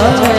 아.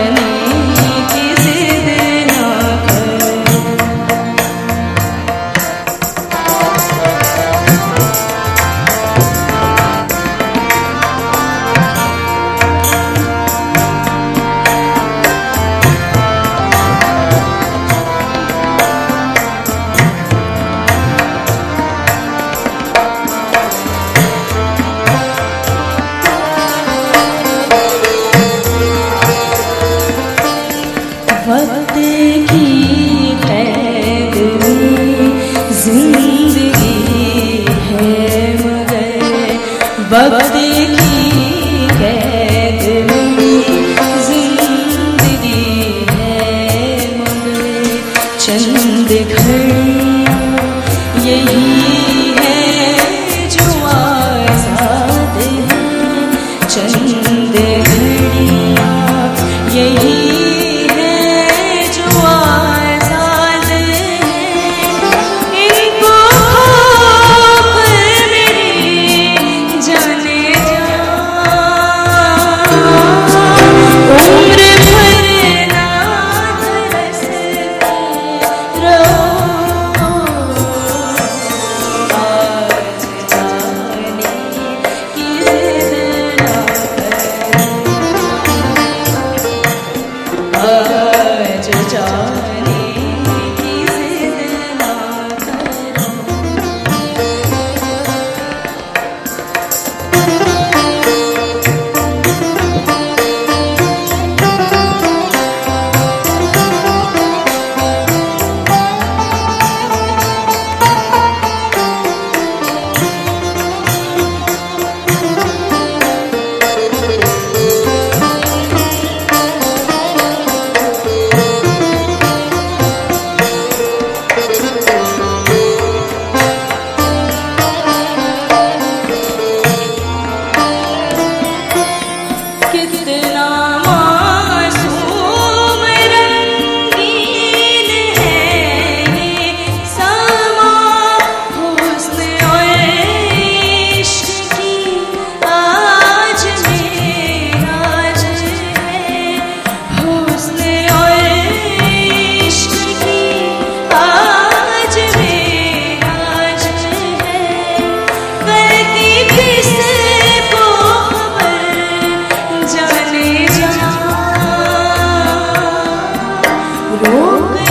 Oh,